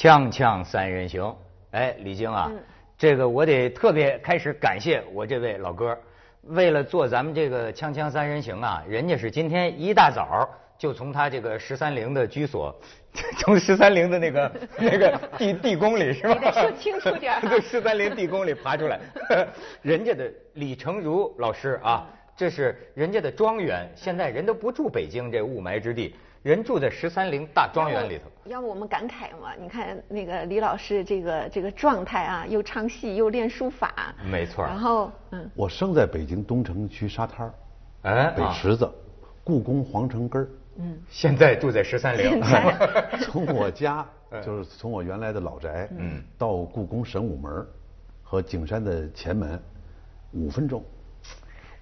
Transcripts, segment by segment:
锵锵三人行，哎，李菁啊，这个我得特别开始感谢我这位老哥，为了做咱们这个锵锵三人行啊，人家是今天一大早就从他这个十三陵的居所，从十三陵的那个 那个地地宫里是吧？你得说清楚点儿对，十三陵地宫里爬出来，人家的李成儒老师啊，这是人家的庄园，现在人都不住北京这雾霾之地，人住在十三陵大庄园里头。要不我们感慨嘛？你看那个李老师这个这个状态啊，又唱戏又练书法，没错然后嗯，我生在北京东城区沙滩儿哎，啊北池子，故宫皇城根儿。现在住在十三陵。从我家就是从我原来的老宅，嗯，到故宫神武门和景山的前门，五分钟。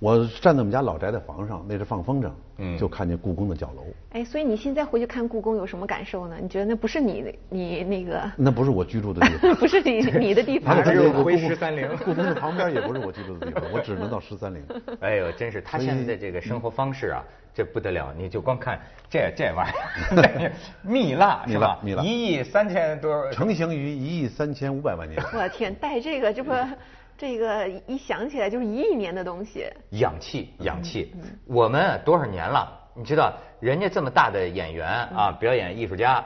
我站在我们家老宅的房上，那是放风筝，嗯就看见故宫的角楼。哎，所以你现在回去看故宫有什么感受呢？你觉得那不是你你那个，那不是我居住的地方，不是你你的地方哪，它有回十三陵 故宫的旁边也不是我居住的地方，我只能到十三陵。哎呦，真是他现在的这个生活方式啊，这不得了！你就光看这这玩意儿，蜜蜡是吧？蜜蜡一亿三千多，成型于一亿三千五百万年。我天，带这个这不这个一想起来就是一亿年的东西，氧气，氧气。我们多少年了？你知道，人家这么大的演员啊，表演艺术家。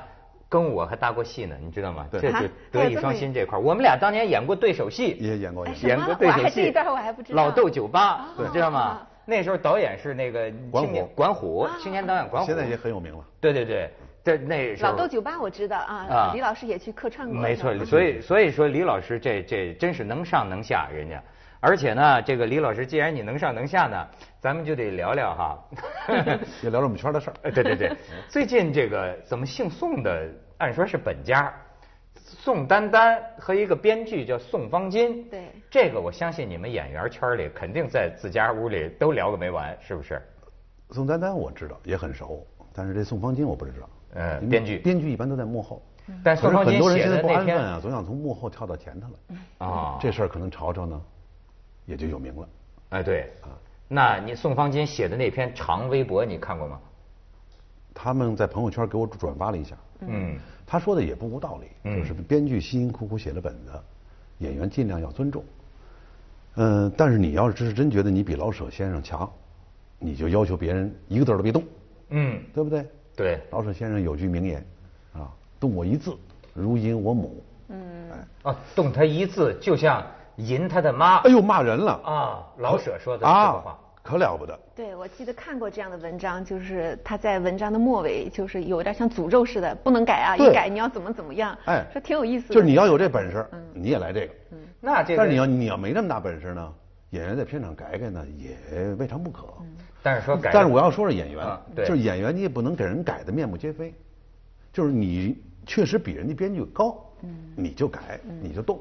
跟我还搭过戏呢，你知道吗？对这就啊德艺双馨这块儿我们俩当年演过对手戏，也演过演过对手戏。这一段我还不知道老豆酒吧，对知道吗？那时候导演是那个管虎管虎，青年导演管虎。现在也很有名了。对对对，这那时老豆酒吧我知道啊啊，李老师也去客串过，没错所以所以说李老师这这真是能上能下，人家。而且呢，这个李老师，既然你能上能下呢，咱们就得聊聊哈。也聊聊我们圈的事儿。呃对对对，最近这个怎么姓宋的，按说是本家，宋丹丹和一个编剧叫宋方金。对这个我相信你们演员圈里肯定在自家屋里都聊个没完，是不是？宋丹丹我知道，也很熟，但是这宋方金我不知道。嗯编剧编剧一般都在幕后。但宋方金可是很多人现在不安分啊，总想从幕后跳到前头来。啊，这事儿可能朝朝呢，也就有名了。哎对啊，那你宋方金写的那篇长微博你看过吗？他们在朋友圈给我转发了一下，嗯他说的也不无道理，嗯就是编剧辛辛苦苦写了本子，演员尽量要尊重。嗯、但是你要是真觉得你比老舍先生强，你就要求别人一个字儿都别动，嗯，对不对？对，老舍先生有句名言，啊，动我一字，如淫我母。嗯，啊，动他一字就像淫他的妈。哎呦，骂人了啊，老舍说的这个话啊，。可了不得。对，我记得看过这样的文章，就是他在文章的末尾，就是有点像诅咒似的，不能改啊，一改你要怎么怎么样，哎说挺有意思的。就是你要有这本事，你也来这个。嗯那这个，但是你要你要没那么大本事呢，演员在片场改改呢，也未尝不可。但是说改，但是我要说是演员啊，对就是演员，你也不能给人改的面目皆非，就是你确实比人家编剧高，你就改，你就动，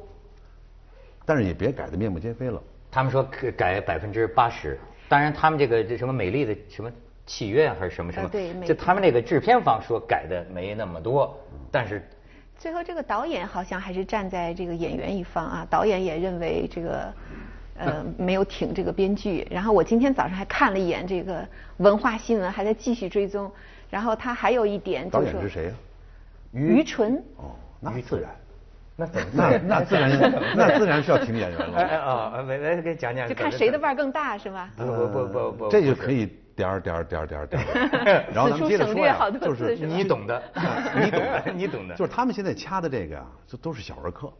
但是也别改的面目皆非了。他们说可改百分之八十，当然他们这个这什么美丽的什么契约还是什么什么，呃对就他们那个制片方说改的没那么多，但是最后这个导演好像还是站在这个演员一方啊，导演也认为这个。呃，没有挺这个编剧。然后我今天早上还看了一眼这个文化新闻，还在继续追踪。然后他还有一点就是说演是谁呀？于？纯，哦，那自然，那怎么那那自然，那自然是要挺演员哎哎了。啊，来来给讲讲，就看谁的腕儿更大是吗？不不不不不，这就可以点儿点儿点儿点儿点儿，然后咱们接着说呀此处省略好，多就是字你懂的，你懂的，你懂的，就是他们现在掐的这个呀，这都是小儿科，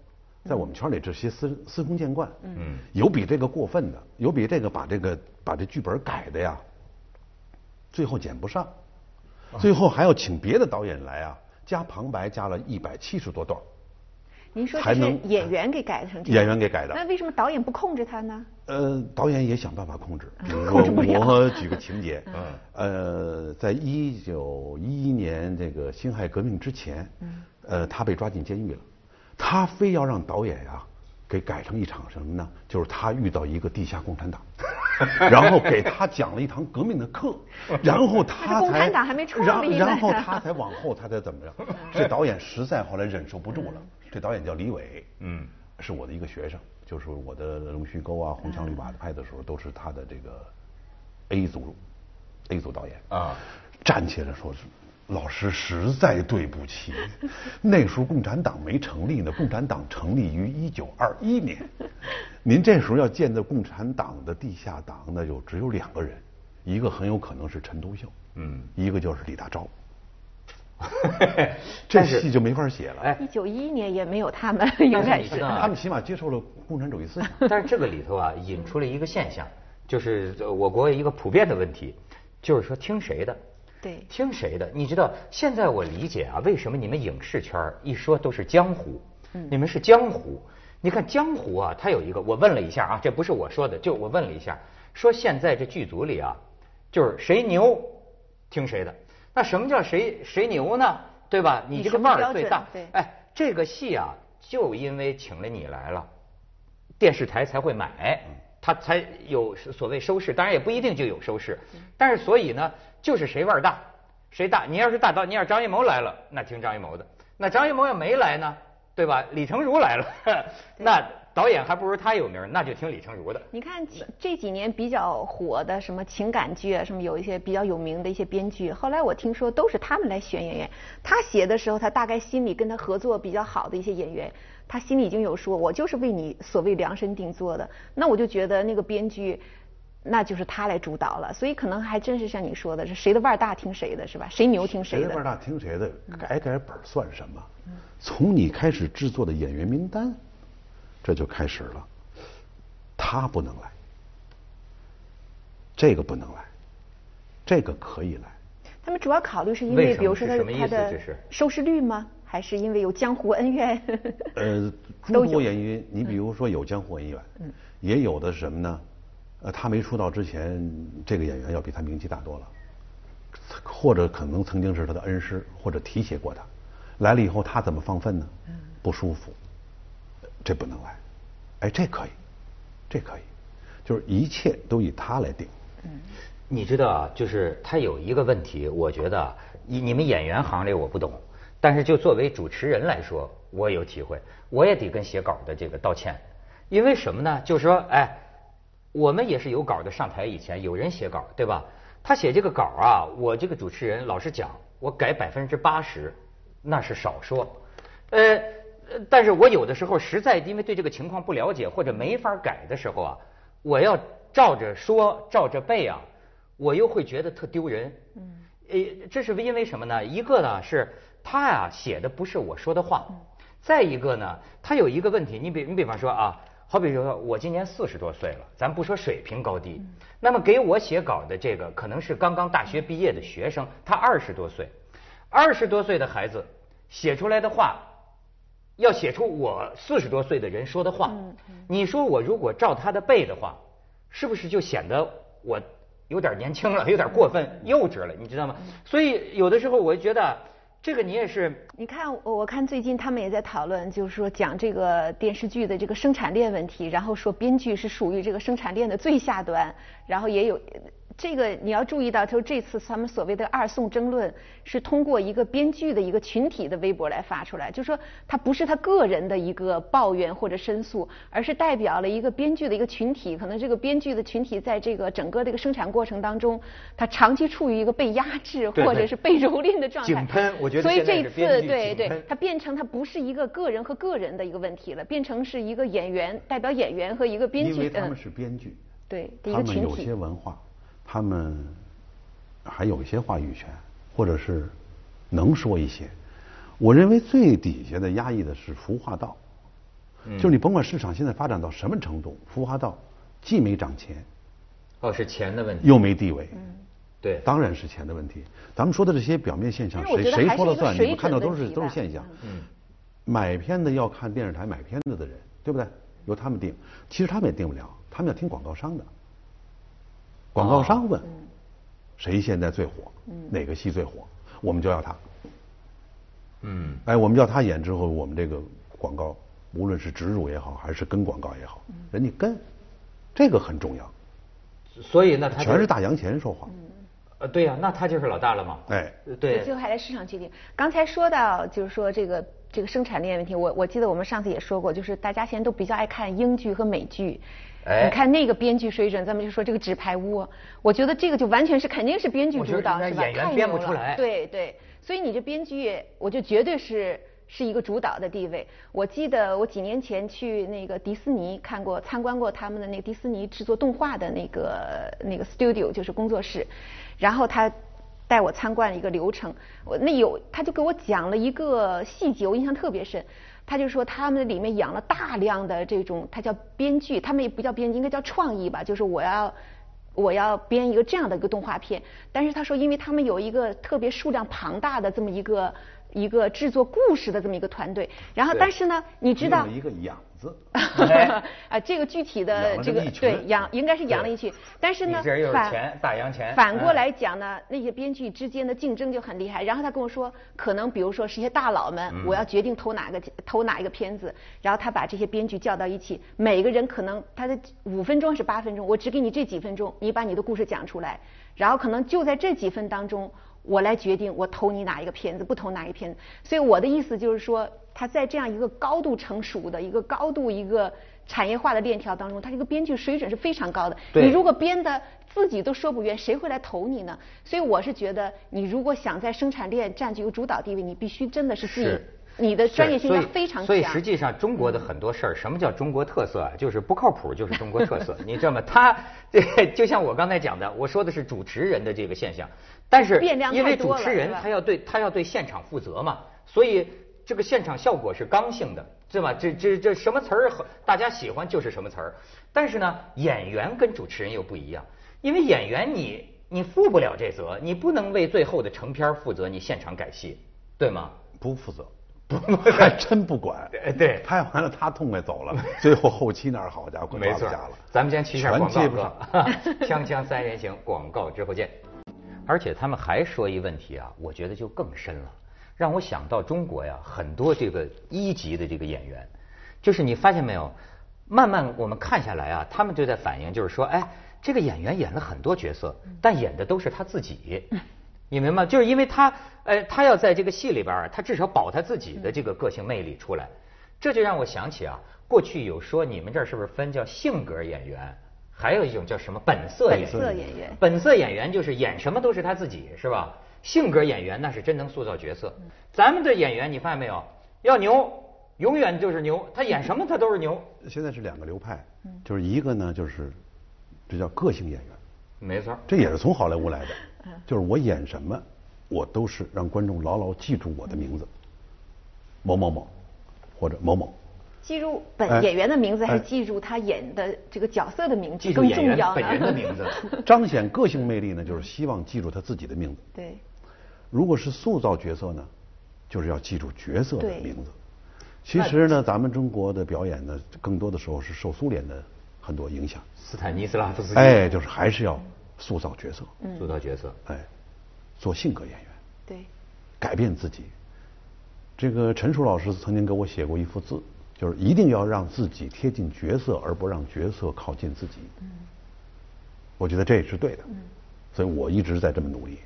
在我们圈里这些司司空见惯。嗯，有比这个过分的，有比这个把这个把这剧本改的呀，最后剪不上，最后还要请别的导演来啊，加旁白加了一百七十多段，您说这是演员给改成这样？演员给改的那为什么导演不控制他呢？呃，导演也想办法控制，比如控制不了说我举个情节，呃，在一九一一年这个辛亥革命之前，呃，他被抓进监狱了，他非要让导演呀、给改成一场什么呢？就是他遇到一个地下共产党，然后给他讲了一堂革命的课，然后他才共才产党还没创然立呢然后他才往后他才怎么着？这导演实在后来忍受不住了，这导演叫李伟，嗯，是我的一个学生，就是我的龙须沟啊、红墙绿瓦拍的时候，都是他的这个 A 组 A 组导演啊，站起来说是老师实在对不起，那时候共产党没成立呢，共产党成立于一九二一年，您这时候要建的共产党的地下党，那就只有两个人，一个很有可能是陈独秀，嗯，一个就是李大钊。这戏就没法写了。哎，一九一一年也没有他们，应该是他们起码接受了共产主义思想。但是这个里头啊，引出了一个现象，就是我国一个普遍的问题，就是说听谁的。对，听谁的？你知道，现在我理解啊，为什么你们影视圈一说都是江湖？嗯，你们是江湖。你看江湖啊，它有一个，我问了一下啊，这不是我说的，就我问了一下，说现在这剧组里啊，就是谁牛，听谁的。那什么叫谁谁牛呢？对吧？你这个腕儿最大。对。哎，这个戏啊，就因为请了你来了，电视台才会买，他才有所谓收视。当然也不一定就有收视，但是所以呢。就是谁腕儿大，谁大。你要是大导，你要张艺谋来了，那听张艺谋的。那张艺谋要没来呢，对吧？李成儒来了，那导演还不如他有名，那就听李成儒的。你看这几年比较火的什么情感剧啊，什么有一些比较有名的一些编剧，后来我听说都是他们来选演员。他写的时候，他大概心里跟他合作比较好的一些演员，他心里已经有数，我就是为你所谓量身定做的。那我就觉得那个编剧。那就是他来主导了，所以可能还真是像你说的，是谁的腕大听谁的，是吧？谁牛听谁的。谁的腕大听谁的，改改本算什么？从你开始制作的演员名单，这就开始了。他不能来，这个不能来，这个可以来。他们主要考虑是因为，比如说他他的收视率吗？还是因为有江湖恩怨？呃，诸多原因。你比如说有江湖恩怨，也有的什么呢？呃，他没出道之前，这个演员要比他名气大多了，或者可能曾经是他的恩师，或者提携过他。来了以后，他怎么放粪呢？不舒服，这不能来。哎，这可以，这可以，就是一切都以他来定。嗯，你知道啊，就是他有一个问题，我觉得你你们演员行里我不懂，但是就作为主持人来说，我有体会，我也得跟写稿的这个道歉，因为什么呢？就是说，哎。我们也是有稿的，上台以前有人写稿，对吧？他写这个稿啊，我这个主持人老实讲，我改百分之八十，那是少说。呃，但是我有的时候实在因为对这个情况不了解或者没法改的时候啊，我要照着说照着背啊，我又会觉得特丢人。嗯。呃，这是因为什么呢？一个呢是他呀写的不是我说的话，再一个呢，他有一个问题，你比你比方说啊。好比说，我今年四十多岁了，咱不说水平高低，那么给我写稿的这个可能是刚刚大学毕业的学生，他二十多岁，二十多岁的孩子写出来的话，要写出我四十多岁的人说的话，你说我如果照他的背的话，是不是就显得我有点年轻了，有点过分幼稚了，你知道吗？所以有的时候我觉得。这个你也是，你看，我看最近他们也在讨论，就是说讲这个电视剧的这个生产链问题，然后说编剧是属于这个生产链的最下端，然后也有。这个你要注意到，就这次他们所谓的二宋争论，是通过一个编剧的一个群体的微博来发出来，就说他不是他个人的一个抱怨或者申诉，而是代表了一个编剧的一个群体。可能这个编剧的群体在这个整个这个生产过程当中，他长期处于一个被压制或者是被蹂躏的状态。井喷，我觉得所以这次对对，他变成他不是一个个人和个人的一个问题了，变成是一个演员代表演员和一个编剧。因为他们是编剧，对一个群体。有些文化。他们还有一些话语权，或者是能说一些。我认为最底下的压抑的是服化道，就是你甭管市场现在发展到什么程度，服化道既没涨钱，哦是钱的问题，又没地位，对，当然是钱的问题。咱们说的这些表面现象，谁谁说了算？你们看到都是都是现象。嗯，买片子要看电视台买片子的人，对不对？由他们定，其实他们也定不了，他们要听广告商的。广告商问：“谁现在最火？哪个戏最火？我们就要他。”嗯，哎，我们叫他演之后，我们这个广告，无论是植入也好，还是跟广告也好，人家跟，这个很重要。所以那他全是大洋钱说话。呃，对呀，那他就是老大了嘛。哎，对。最后还得市场决定。刚才说到就是说这个这个生产链问题，我我记得我们上次也说过，就是大家现在都比较爱看英剧和美剧。你看那个编剧水准，咱们就说这个纸牌屋，我觉得这个就完全是肯定是编剧主导，是吧？太牛了。对对，所以你这编剧，我就绝对是是一个主导的地位。我记得我几年前去那个迪士尼看过参观过他们的那个迪士尼制作动画的那个那个 studio 就是工作室，然后他带我参观了一个流程，我那有他就给我讲了一个细节，我印象特别深。他就说他们里面养了大量的这种，他叫编剧，他们也不叫编剧，应该叫创意吧，就是我要我要编一个这样的一个动画片。但是他说，因为他们有一个特别数量庞大的这么一个一个制作故事的这么一个团队，然后但是呢，你知道一个养。啊，这个具体的这个对养应该是养了一群，但是呢反大洋钱。反过来讲呢，那些编剧之间的竞争就很厉害。然后他跟我说，可能比如说是一些大佬们，我要决定投哪个投哪一个片子，然后他把这些编剧叫到一起，每个人可能他的五分钟是八分钟，我只给你这几分钟，你把你的故事讲出来，然后可能就在这几分当中，我来决定我投你哪一个片子，不投哪一个片子。所以我的意思就是说。他在这样一个高度成熟的一个高度一个产业化的链条当中，他这个编剧水准是非常高的。你如果编的自己都说不圆，谁会来投你呢？所以我是觉得，你如果想在生产链占据一个主导地位，你必须真的是自己，你的专业性要非常强。所以实际上中国的很多事儿，什么叫中国特色啊？就是不靠谱，就是中国特色。你知道吗？他就像我刚才讲的，我说的是主持人的这个现象，但是因为主持人他要对他要对现场负责嘛，所以。这个现场效果是刚性的，对吧？这这这什么词儿大家喜欢就是什么词儿。但是呢，演员跟主持人又不一样，因为演员你你负不了这责，你不能为最后的成片负责，你现场改戏，对吗？不负责，不还真不管。对，拍完了他痛快走了，最后后期那儿好家伙，没错。咱们先去一下广告。锵锵三人行，广告之后见。而且他们还说一问题啊，我觉得就更深了。让我想到中国呀，很多这个一级的这个演员，就是你发现没有？慢慢我们看下来啊，他们就在反映，就是说，哎，这个演员演了很多角色，但演的都是他自己，你明白吗？就是因为他，呃，他要在这个戏里边，他至少保他自己的这个个性魅力出来。这就让我想起啊，过去有说你们这儿是不是分叫性格演员，还有一种叫什么本色演员？本色演员。本色演员就是演什么都是他自己，是吧？性格演员那是真能塑造角色，咱们的演员你发现没有？要牛，永远就是牛，他演什么他都是牛。现在是两个流派，就是一个呢就是这叫个性演员，没错，这也是从好莱坞来的，就是我演什么，我都是让观众牢牢记住我的名字，某某某或者某某。记住本演员的名字，还是记住他演的这个角色的名字更重要本人的名字，彰显个性魅力呢，就是希望记住他自己的名字。对。如果是塑造角色呢，就是要记住角色的名字。其实呢，咱们中国的表演呢，更多的时候是受苏联的很多影响。斯坦尼斯拉夫斯基。哎，就是还是要塑造角色。嗯。塑造角色。哎，做性格演员。对。改变自己。这个陈数老师曾经给我写过一幅字。就是一定要让自己贴近角色，而不让角色靠近自己。嗯，我觉得这也是对的。嗯，所以我一直在这么努力。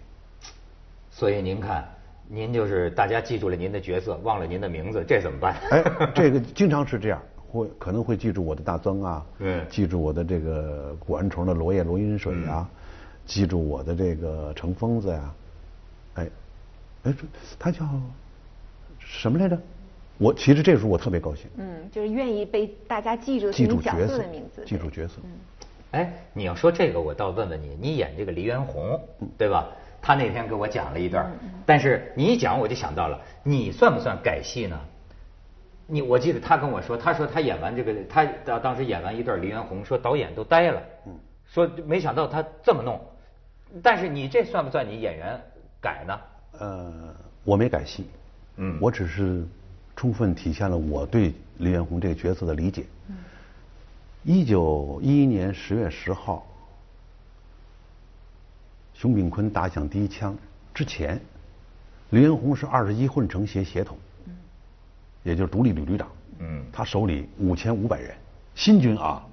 所以您看，您就是大家记住了您的角色，忘了您的名字，这怎么办？哎，这个经常是这样，会可能会记住我的大曾啊，嗯，记住我的这个古玩虫的罗叶罗音水啊，记住我的这个程疯子呀，哎，哎，他叫什么来着？我其实这时候我特别高兴。嗯，就是愿意被大家记住记住角色的名字，记住角色。嗯，哎，你要说这个，我倒问问你，你演这个黎元洪，对吧？他那天给我讲了一段，但是你一讲我就想到了，你算不算改戏呢？你我记得他跟我说，他说他演完这个，他当当时演完一段黎元洪，说导演都呆了，嗯，说没想到他这么弄。但是你这算不算你演员改呢？呃，我没改戏，嗯，我只是。充分体现了我对黎元洪这个角色的理解。一九一一年十月十号，熊秉坤打响第一枪之前，黎元洪是二十一混成协协同，也就是独立旅旅长。他手里五千五百人，新军啊，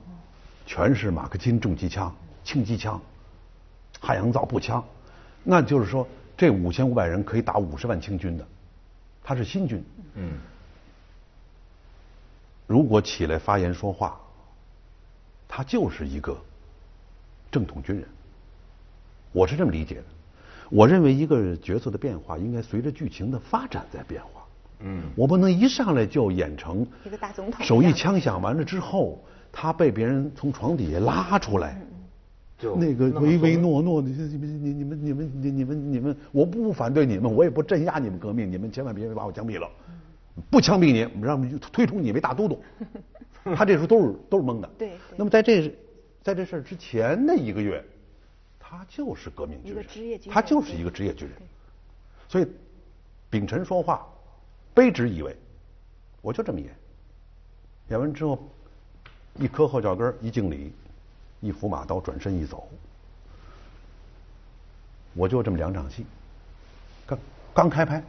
全是马克沁重机枪、轻机枪、汉阳造步枪，那就是说这五千五百人可以打五十万清军的，他是新军。嗯。如果起来发言说话，他就是一个正统军人。我是这么理解的。我认为一个角色的变化应该随着剧情的发展在变化。嗯，我不能一上来就演成一个大总统，手一枪响完了之后，他被别人从床底下拉出来，就那个唯唯诺诺的，你们你你们你们你你们你们，我不反对你们，我也不镇压你们革命，你们千万别把我枪毙了，不枪毙你，让推崇你为大都督。他这时候都是都是懵的。对。那么在这在这事之前的一个月，他就是革命军人，他就是一个职业军人，所以秉承说话。卑职以为，我就这么演。演完之后，一磕后脚跟，一敬礼，一扶马刀，转身一走。我就这么两场戏，刚刚开拍，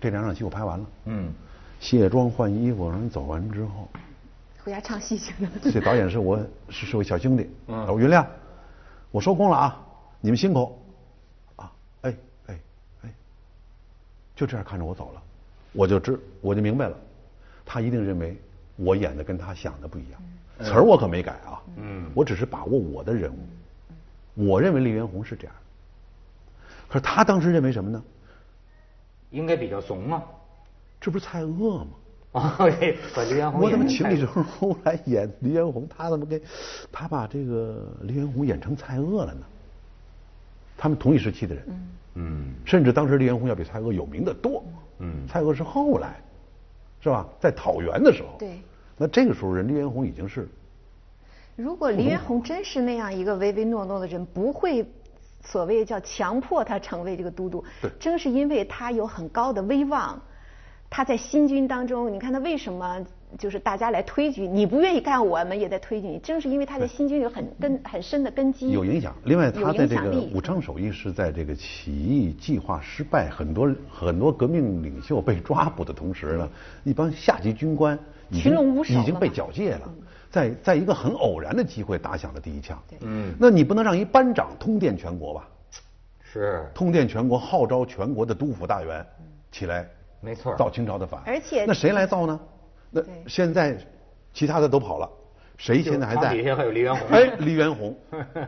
这两场戏我拍完了。嗯。卸妆换衣服，人走完之后，回家唱戏去了。这导演是我是是我小兄弟，我云亮，我收工了啊，你们辛苦。啊，哎哎哎，就这样看着我走了。我就知，我就明白了，他一定认为我演的跟他想的不一样，词儿我可没改啊，嗯，我只是把握我的人物，我认为李元洪是这样，可是他当时认为什么呢？应该比较怂啊，这不是蔡锷吗？啊，把李元洪我怎么请李成儒来演黎元洪？他怎么给，他把这个黎元洪演成蔡锷了呢？他们同一时期的人，嗯，甚至当时黎元洪要比蔡锷有名的多。嗯，蔡锷是后来，是吧？在讨袁的时候，对，那这个时候人黎元洪已经是。如果黎元洪真是那样一个唯唯诺诺的人，不会所谓叫强迫他成为这个都督。正是因为他有很高的威望，他在新军当中，你看他为什么？就是大家来推举，你不愿意干，我们也在推举你。正是因为他在新军有很根很深的根基，有影响。另外，他在这个武昌首义是在这个起义计划失败，很多很多革命领袖被抓捕的同时呢，一帮下级军官群龙无首，已经被缴械了，在在一个很偶然的机会打响了第一枪。嗯，那你不能让一班长通电全国吧？是通电全国，号召全国的督抚大员起来，没错，造清朝的反。而且那谁来造呢？那现在，其他的都跑了，谁现在还在？底下还有黎元洪。哎，黎元洪。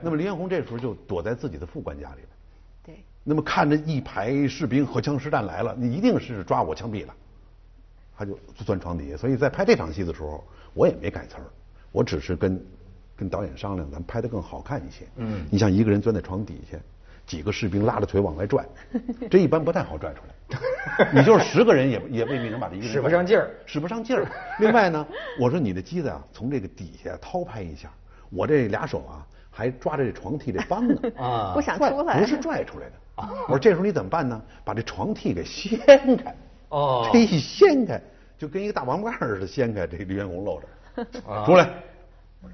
那么黎元洪这时候就躲在自己的副官家里了。对。那么看着一排士兵荷枪实弹来了，你一定是抓我枪毙了。他就钻床底下。所以在拍这场戏的时候，我也没改词儿，我只是跟跟导演商量，咱们拍的更好看一些。嗯。你像一个人钻在床底下。几个士兵拉着腿往外拽，这一般不太好拽出来。你就是十个人也也未必能把这一个人使不上劲儿，使不上劲儿。另外呢，我说你的机子啊，从这个底下掏拍一下，我这俩手啊还抓着这床屉这帮呢 啊，不想出来，不是拽出来的。我说这时候你怎么办呢？把这床屉给掀开，哦，这一掀开就跟一个大王八似的掀开，这李元洪露着，出来，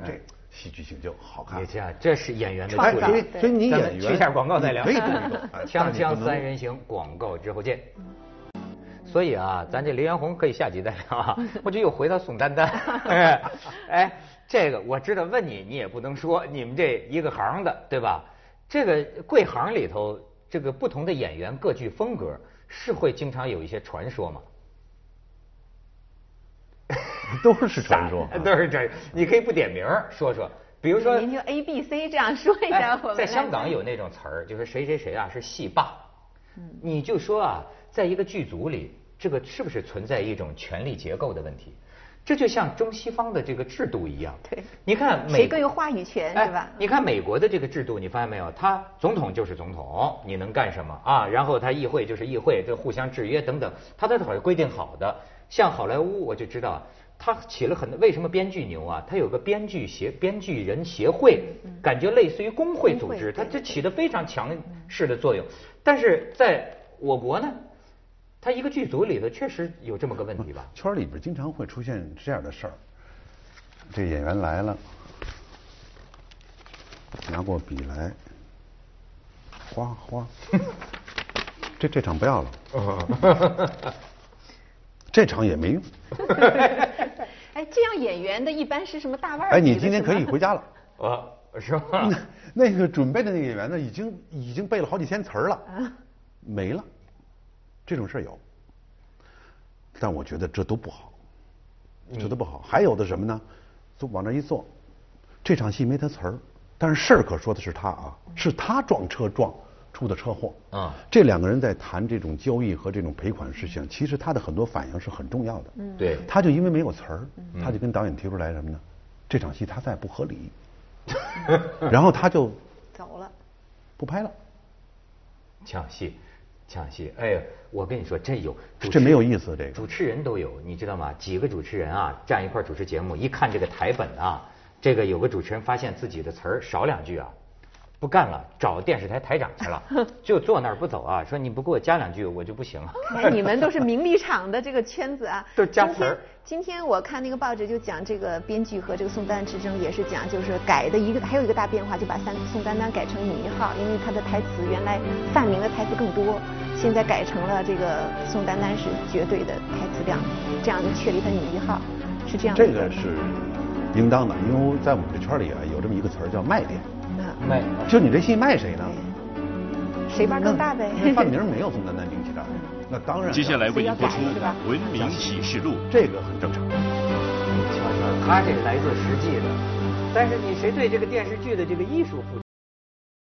这。戏剧性就好看。你这这是演员的处理。所以你演员去下广告再聊。可以动一动。锵锵三人行，广告之后见。所以啊，咱这刘元红可以下集再聊啊。我就又回到宋丹丹。哎，这个我知道，问你你也不能说，你们这一个行的对吧？这个贵行里头，这个不同的演员各具风格，是会经常有一些传说吗？都是传说，都是传。你可以不点名说说，比如说您就 A B C 这样说一下。在香港有那种词儿，就是谁谁谁啊是戏霸。嗯，你就说啊，在一个剧组里，这个是不是存在一种权力结构的问题？这就像中西方的这个制度一样。对，你看，谁更有话语权是吧？你看美国的这个制度，你发现没有？他总统就是总统，你能干什么啊？然后他议会就是议会，这互相制约等等，他都是规定好的。像好莱坞，我就知道。他起了很多，为什么编剧牛啊？他有个编剧协编剧人协会，感觉类似于工会组织，他这起的非常强势的作用。但是在我国呢，他一个剧组里头确实有这么个问题吧？圈里边经常会出现这样的事儿，这演员来了，拿过笔来，哗哗，这这场不要了。这场也没用。哎，这样演员的一般是什么大腕？哎，你今天可以回家了。啊，是吧？那个准备的那个演员呢，已经已经背了好几千词儿了，没了。这种事儿有，但我觉得这都不好，这都不好。还有的什么呢？就往那一坐，这场戏没他词儿，但是事儿可说的是他啊，是他撞车撞出的车祸。啊，这两个人在谈这种交易和这种赔款事情，其实他的很多反应是很重要的。嗯，对。他就因为没有词儿，他就跟导演提出来什么呢？这场戏他在不合理，然后他就走了，不拍了。抢戏，抢戏！哎呀，我跟你说，这有这没有意思，这个主持人都有，你知道吗？几个主持人啊，站一块主持节目，一看这个台本啊，这个有个主持人发现自己的词儿少两句啊。不干了，找电视台台长去了，就坐那儿不走啊！说你不给我加两句，我就不行了。你们都是名利场的这个圈子啊，都加词儿。今天我看那个报纸就讲这个编剧和这个宋丹丹之争，也是讲就是改的一个，还有一个大变化，就把三宋丹丹改成女一号，因为她的台词原来范明的台词更多，现在改成了这个宋丹丹是绝对的台词量，这样就确立她女一号，是这样。这个是应当的，因为在我们这圈里啊，有这么一个词儿叫卖点。卖，就你这戏卖谁呢？谁班更大呗？范明没有宋丹丹名气大，那当然。接下来为您播出《文明启示录》，这个很正常。你瞧瞧，他这来自实际的，但是你谁对这个电视剧的这个艺术负？